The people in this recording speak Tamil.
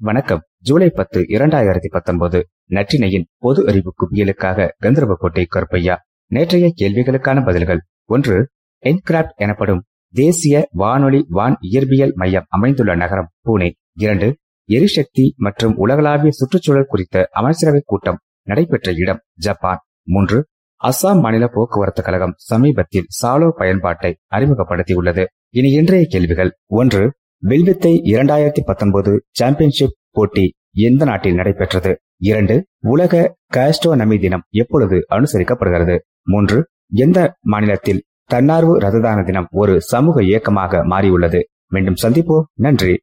வணக்கம். ஜூலை பத்து இரண்டாயிரத்தி பத்தொன்பது. நற்றினையின் பொது அறிவு குவியலுக்காக கந்தர்வக்கோட்டை கருப்பையா. நேற்றைய கேள்விகளுக்கான பதில்கள். ஒன்று என்கிராப்ட் எனப்படும் தேசிய வானொலி வான் இயற்பியல் மையம் அமைந்துள்ள நகரம் புனே. இரண்டு எரிசக்தி மற்றும் உலகளாவிய சுற்றுச்சூழல் குறித்த அமைச்சரவை கூட்டம் நடைபெற்ற இடம் ஜப்பான். மூன்று அஸ்ஸாம் மாநில போக்குவரத்து கழகம் சமீபத்தில் சாலோ பயன்பாட்டை அறிமுகப்படுத்தியுள்ளது. இனி இன்றைய கேள்விகள். ஒன்று வில்வித்தை இரண்டாயிரத்தி பத்தொன்பது சாம்பியன்ஷிப் போட்டி எந்த நாட்டில் நடைபெற்றது? இரண்டு உலக காஸ்ட்ரோனமி தினம் எப்பொழுது அனுசரிக்கப்படுகிறது? மூன்று எந்த மாநிலத்தில் தன்னார்வ ரத்ததான தினம் ஒரு சமூக இயக்கமாக மாறியுள்ளது? மீண்டும் சந்திப்போம். நன்றி.